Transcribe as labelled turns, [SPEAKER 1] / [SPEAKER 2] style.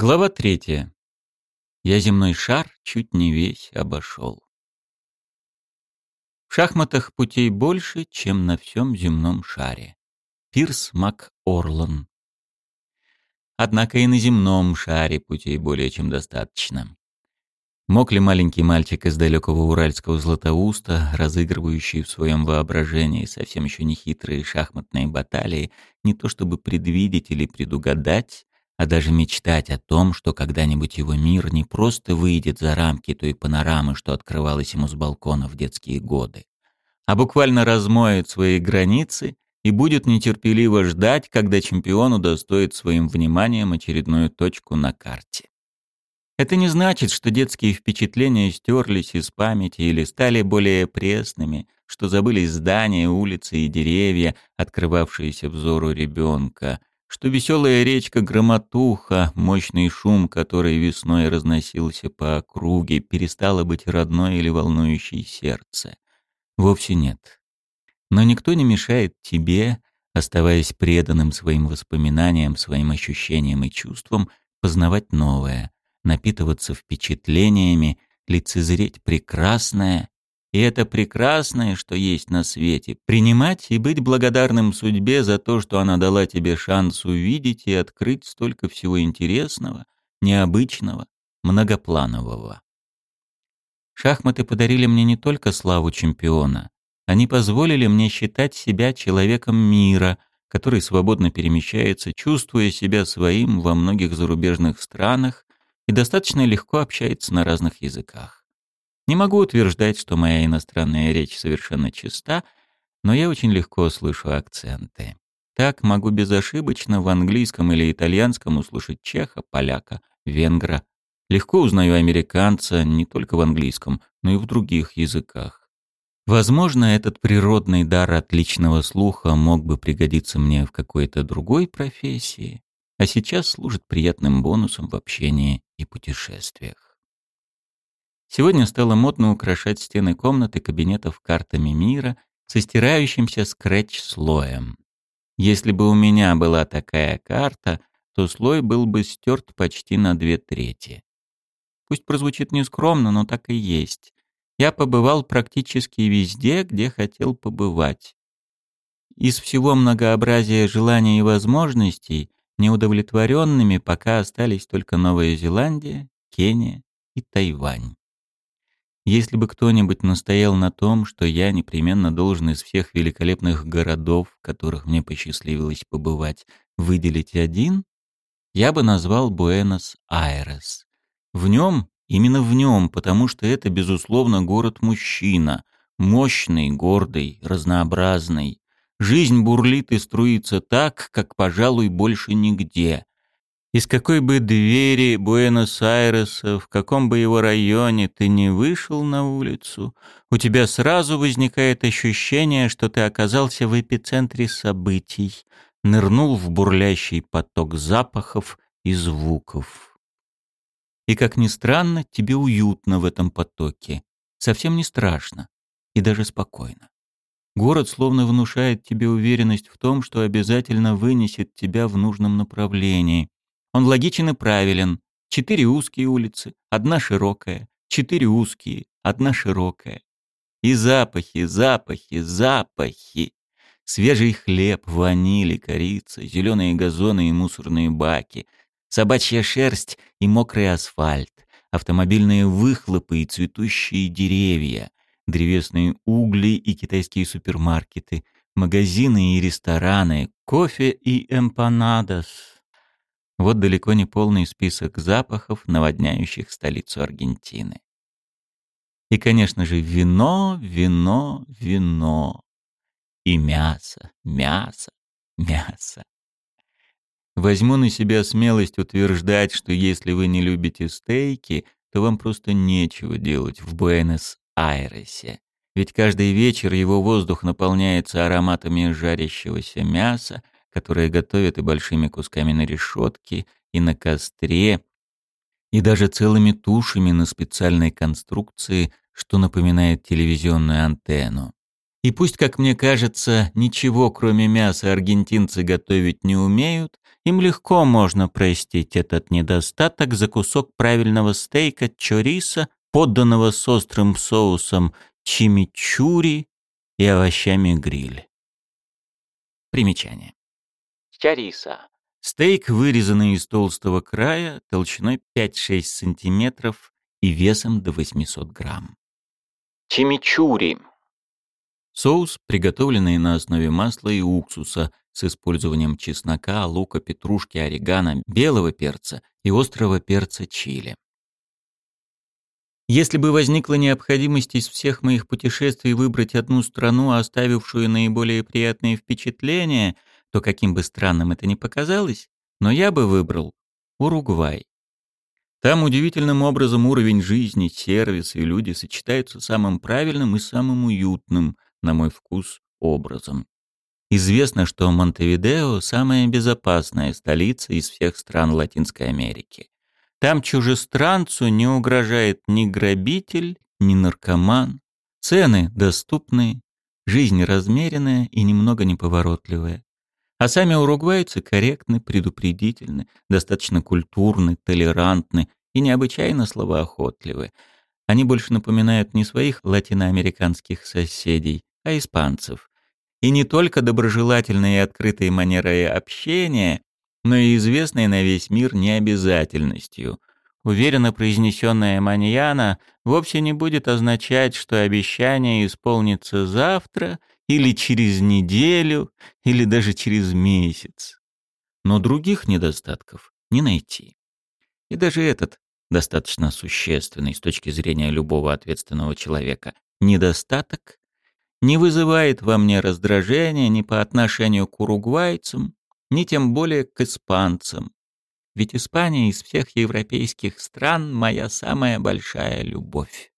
[SPEAKER 1] Глава третья. Я земной шар чуть не весь обошел. В шахматах путей больше, чем на всем земном шаре. Пирс МакОрлан. Однако и на земном шаре путей более чем достаточно. Мог ли маленький мальчик из далекого уральского Златоуста, разыгрывающий в своем воображении совсем еще нехитрые шахматные баталии, не то чтобы предвидеть или предугадать, а даже мечтать о том, что когда-нибудь его мир не просто выйдет за рамки той панорамы, что открывалась ему с балкона в детские годы, а буквально размоет свои границы и будет нетерпеливо ждать, когда чемпион удостоит своим вниманием очередную точку на карте. Это не значит, что детские впечатления стерлись из памяти или стали более пресными, что забылись здания, улицы и деревья, открывавшиеся взору ребенка, что веселая речка Громотуха, мощный шум, который весной разносился по округе, перестала быть родной или волнующей сердце. Вовсе нет. Но никто не мешает тебе, оставаясь преданным своим воспоминаниям, своим ощущениям и чувствам, познавать новое, напитываться впечатлениями, лицезреть прекрасное и это прекрасное, что есть на свете, принимать и быть благодарным судьбе за то, что она дала тебе шанс увидеть и открыть столько всего интересного, необычного, многопланового. Шахматы подарили мне не только славу чемпиона, они позволили мне считать себя человеком мира, который свободно перемещается, чувствуя себя своим во многих зарубежных странах и достаточно легко общается на разных языках. Не могу утверждать, что моя иностранная речь совершенно чиста, но я очень легко слышу акценты. Так могу безошибочно в английском или итальянском услышать чеха, поляка, венгра. Легко узнаю американца не только в английском, но и в других языках. Возможно, этот природный дар отличного слуха мог бы пригодиться мне в какой-то другой профессии, а сейчас служит приятным бонусом в общении и путешествиях. Сегодня стало модно украшать стены комнаты кабинетов картами мира со стирающимся скретч-слоем. Если бы у меня была такая карта, то слой был бы стерт почти на две трети. Пусть прозвучит нескромно, но так и есть. Я побывал практически везде, где хотел побывать. Из всего многообразия желаний и возможностей неудовлетворенными пока остались только Новая Зеландия, Кения и Тайвань. Если бы кто-нибудь настоял на том, что я непременно должен из всех великолепных городов, в которых мне посчастливилось побывать, выделить один, я бы назвал Буэнос-Айрес. В нем, именно в нем, потому что это, безусловно, город-мужчина, мощный, гордый, разнообразный. Жизнь бурлит и струится так, как, пожалуй, больше нигде. Из какой бы двери Буэнос-Айреса, в каком бы его районе ты не вышел на улицу, у тебя сразу возникает ощущение, что ты оказался в эпицентре событий, нырнул в бурлящий поток запахов и звуков. И, как ни странно, тебе уютно в этом потоке, совсем не страшно и даже спокойно. Город словно внушает тебе уверенность в том, что обязательно вынесет тебя в нужном направлении, он логичен и правилен. Четыре узкие улицы, одна широкая, четыре узкие, одна широкая. И запахи, запахи, запахи. Свежий хлеб, ванили, корица, зеленые газоны и мусорные баки, собачья шерсть и мокрый асфальт, автомобильные выхлопы и цветущие деревья, древесные угли и китайские супермаркеты, магазины и рестораны, кофе и эмпанадос. Вот далеко не полный список запахов, наводняющих столицу Аргентины. И, конечно же, вино, вино, вино. И мясо, мясо, мясо. Возьму на себя смелость утверждать, что если вы не любите стейки, то вам просто нечего делать в Буэнос-Айресе. Ведь каждый вечер его воздух наполняется ароматами жарящегося мяса, которые готовят и большими кусками на решетке, и на костре, и даже целыми тушами на специальной конструкции, что напоминает телевизионную антенну. И пусть, как мне кажется, ничего кроме мяса аргентинцы готовить не умеют, им легко можно простить этот недостаток за кусок правильного стейка чориса, подданного с острым соусом чимичури и овощами гриль. Примечание. Чариса. Стейк, вырезанный из толстого края, толщиной 5-6 см и весом до 800 грамм. Чимичури. Соус, приготовленный на основе масла и уксуса с использованием чеснока, лука, петрушки, орегано, белого перца и острого перца чили. Если бы возникла необходимость из всех моих путешествий выбрать одну страну, оставившую наиболее приятные впечатления, то каким бы странным это ни показалось, но я бы выбрал Уругвай. Там удивительным образом уровень жизни, сервис и люди сочетаются самым правильным и самым уютным, на мой вкус, образом. Известно, что Монтевидео – самая безопасная столица из всех стран Латинской Америки. Там чужестранцу не угрожает ни грабитель, ни наркоман. Цены доступные, жизнь размеренная и немного неповоротливая. А сами уругвайцы корректны, предупредительны, достаточно культурны, толерантны и необычайно словоохотливы. Они больше напоминают не своих латиноамериканских соседей, а испанцев. И не только доброжелательной и открытой манерой общения, но и известной на весь мир необязательностью. Уверенно произнесенная маньяна вовсе не будет означать, что обещание исполнится завтра или через неделю, или даже через месяц. Но других недостатков не найти. И даже этот, достаточно существенный с точки зрения любого ответственного человека, недостаток не вызывает во мне раздражения ни по отношению к уругвайцам, ни тем более к испанцам. Ведь Испания из всех европейских стран моя самая большая любовь.